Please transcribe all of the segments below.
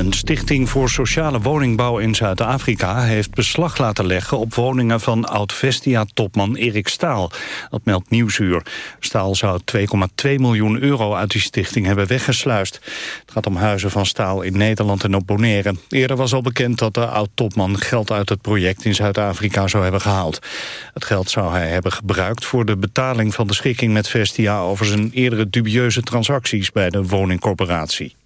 Een stichting voor sociale woningbouw in Zuid-Afrika... heeft beslag laten leggen op woningen van oud-Vestia-topman Erik Staal. Dat meldt Nieuwsuur. Staal zou 2,2 miljoen euro uit die stichting hebben weggesluist. Het gaat om huizen van Staal in Nederland en op Bonaire. Eerder was al bekend dat de oud-topman geld uit het project in Zuid-Afrika zou hebben gehaald. Het geld zou hij hebben gebruikt voor de betaling van de schikking met Vestia... over zijn eerdere dubieuze transacties bij de woningcorporatie.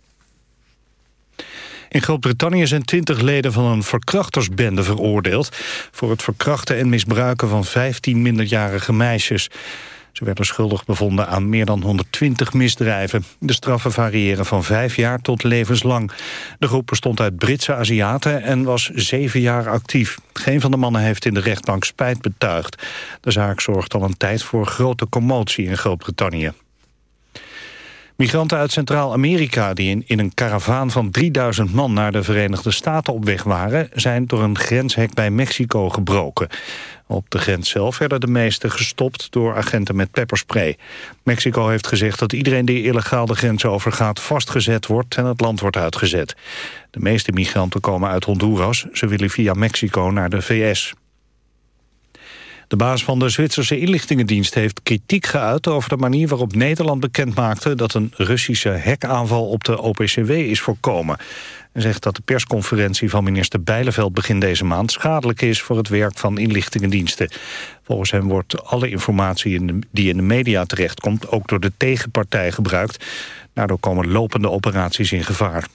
In Groot-Brittannië zijn twintig leden van een verkrachtersbende veroordeeld... voor het verkrachten en misbruiken van 15 minderjarige meisjes. Ze werden schuldig bevonden aan meer dan 120 misdrijven. De straffen variëren van vijf jaar tot levenslang. De groep bestond uit Britse Aziaten en was zeven jaar actief. Geen van de mannen heeft in de rechtbank spijt betuigd. De zaak zorgt al een tijd voor grote commotie in Groot-Brittannië. Migranten uit Centraal-Amerika die in, een karavaan van 3000 man naar de Verenigde Staten op weg waren, zijn door een grenshek bij Mexico gebroken. Op de grens zelf werden de meesten gestopt door agenten met pepperspray. Mexico heeft gezegd dat iedereen die illegaal de grens overgaat vastgezet wordt en het land wordt uitgezet. De meeste migranten komen uit Honduras. Ze willen via Mexico naar de VS. De baas van de Zwitserse inlichtingendienst heeft kritiek geuit over de manier waarop Nederland bekendmaakte dat een Russische hackaanval op de OPCW is voorkomen. Hij zegt dat de persconferentie van minister Bijleveld begin deze maand schadelijk is voor het werk van inlichtingendiensten. Volgens hem wordt alle informatie die in de media terechtkomt ook door de tegenpartij gebruikt. Daardoor komen lopende operaties in gevaar.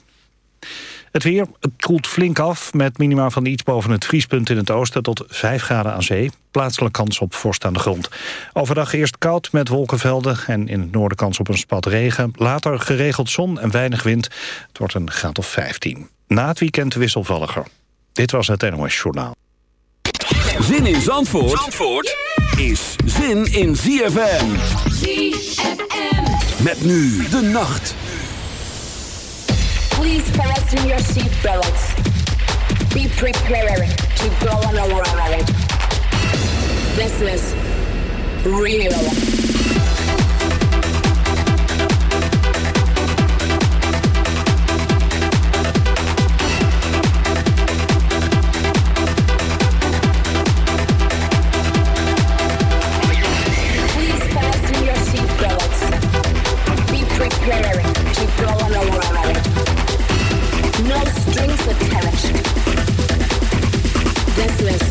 Het weer, het koelt flink af met minima van iets boven het vriespunt in het oosten tot 5 graden aan zee. Plaatselijk kans op vorst aan de grond. Overdag eerst koud met wolkenvelden en in het noorden kans op een spat regen. Later geregeld zon en weinig wind. Het wordt een graad of 15. Na het weekend wisselvalliger. Dit was het NOS Journaal. Zin in Zandvoort, Zandvoort is zin in ZFM. ZFM. Met nu de nacht. Please fasten your seatbelts. Be prepared to go on a ride. This is real. This is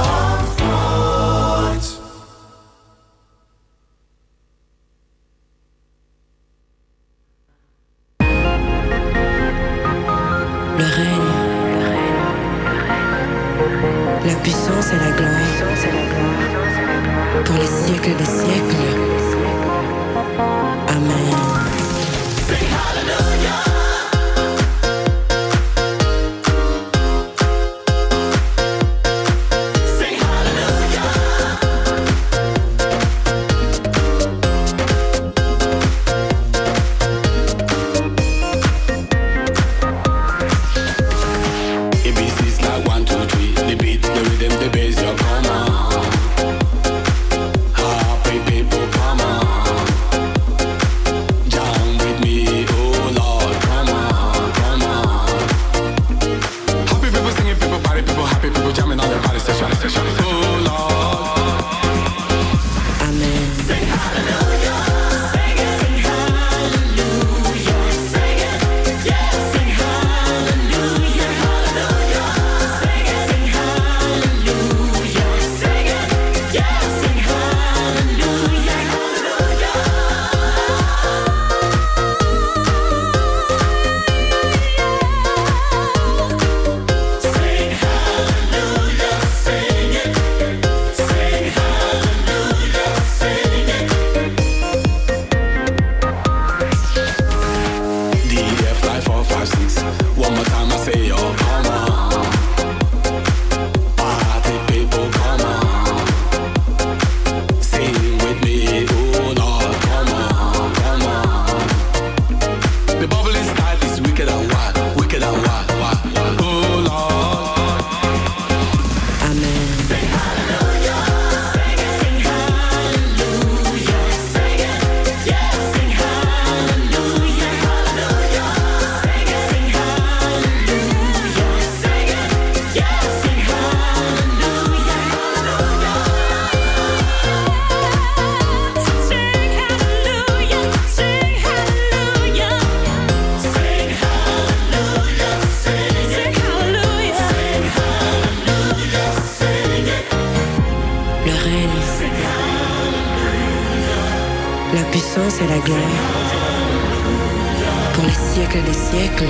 pour les siècles des siècles.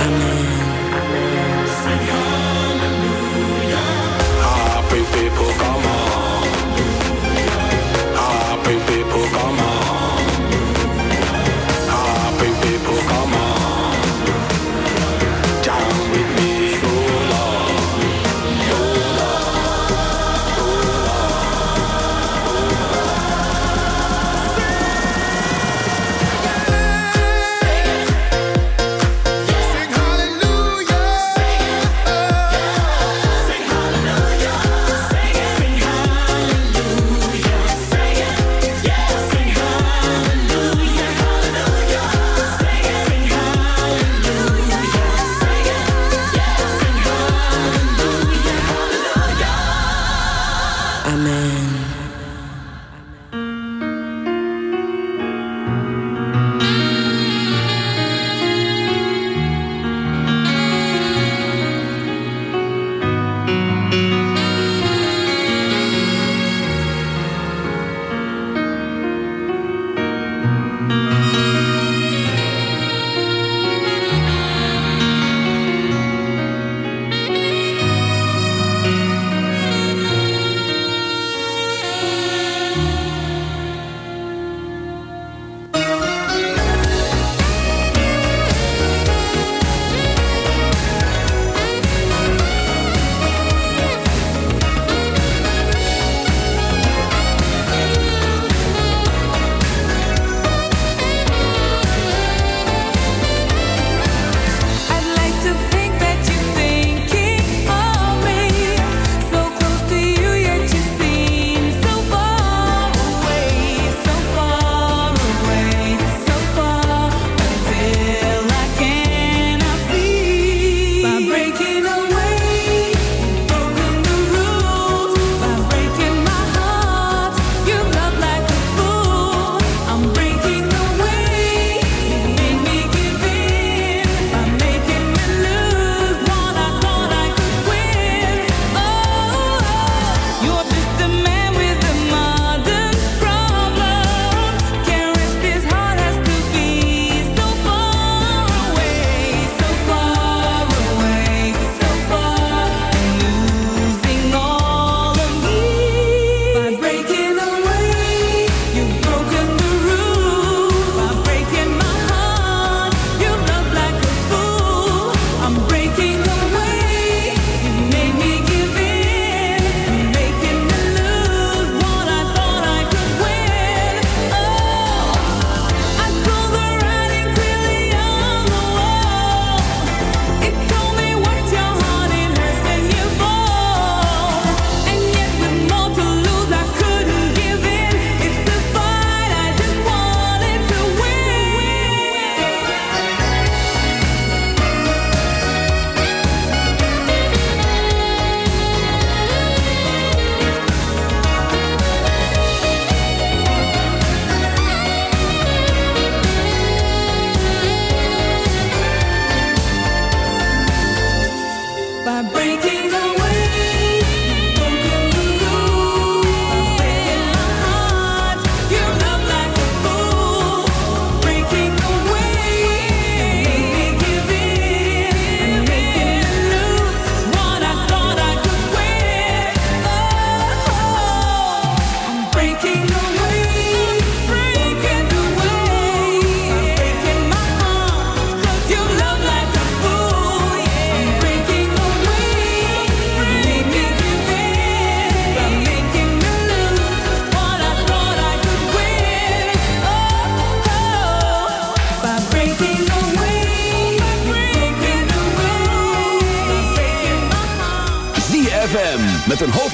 Amen.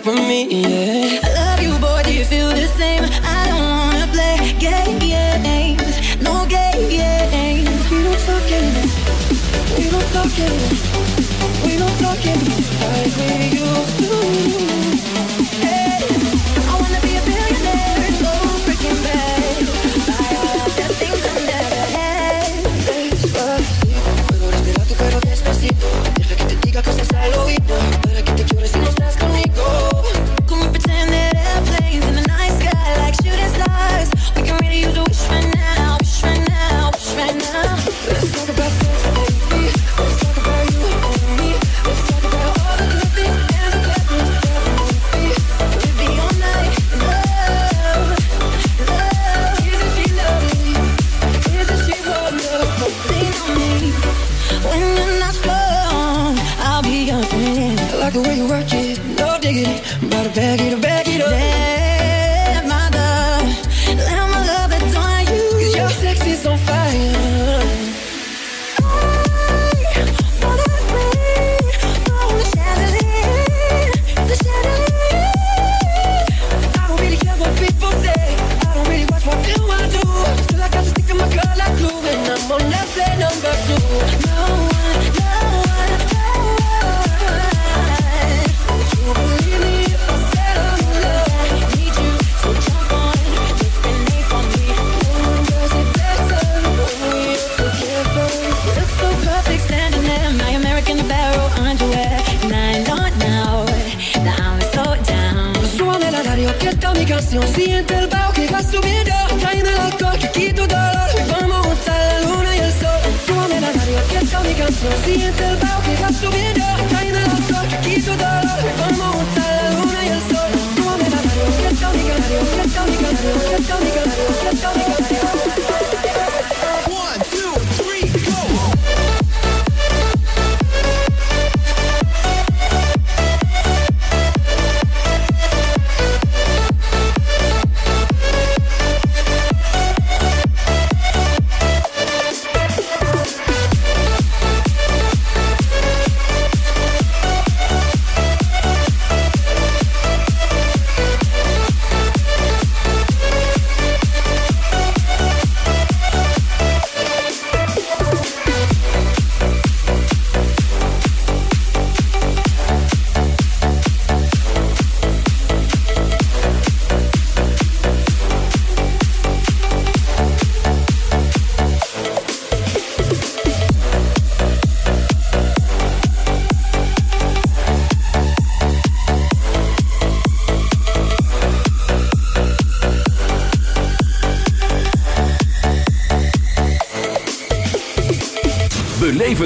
for me, yeah.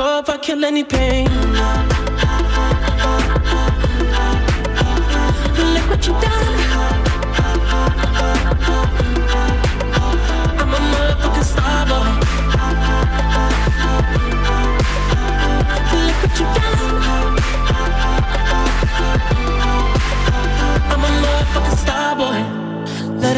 cope, I kill any pain. Look what you done.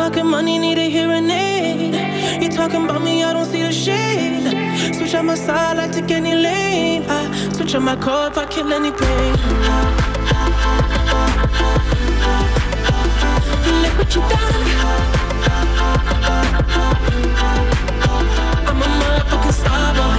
talking money, need a hearing aid. You talking about me, I don't see the shade. Switch on my side, I get any lane. I switch on my car if I kill any pain. Look what you done. I'm a motherfucking star boy.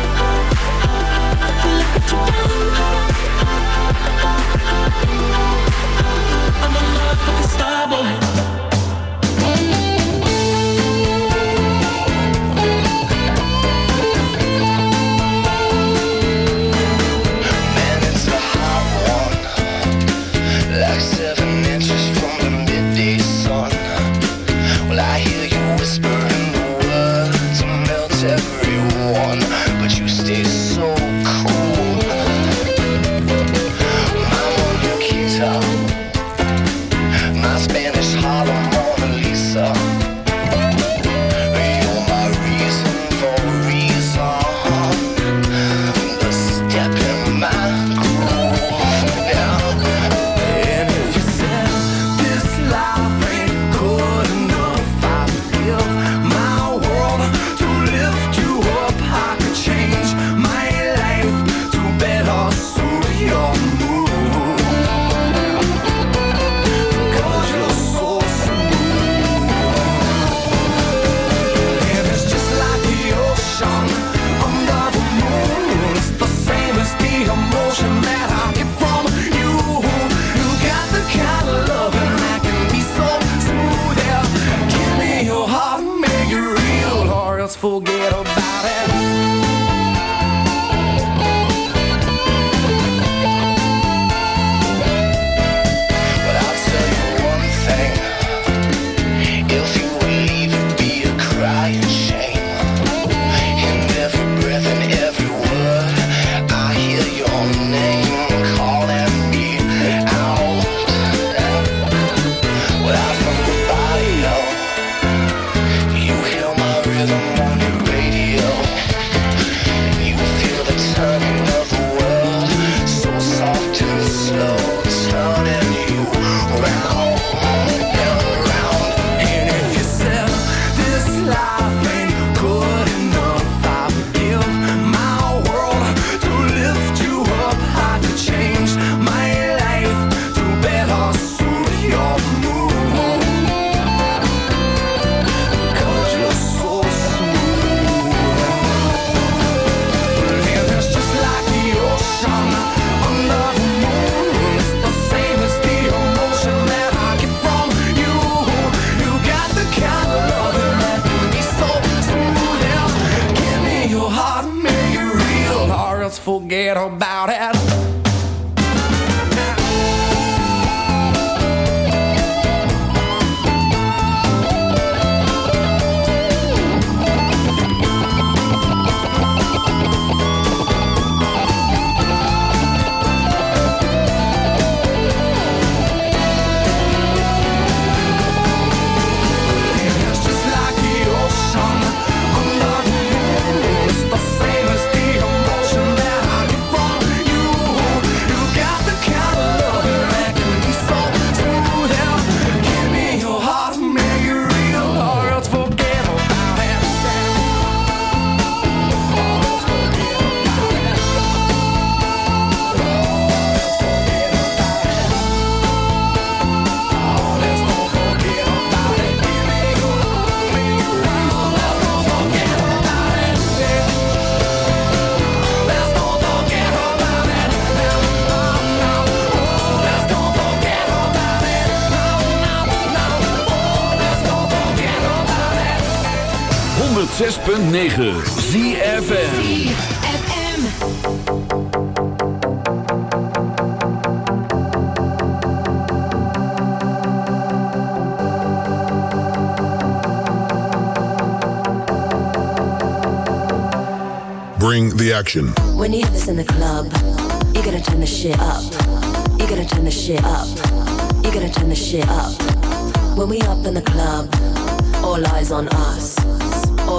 106.9 ZFM Bring the action. When you have this in the club, you gotta turn the shit up. You gotta turn the shit up. You gotta turn the shit up. When we up in the club, all eyes on us.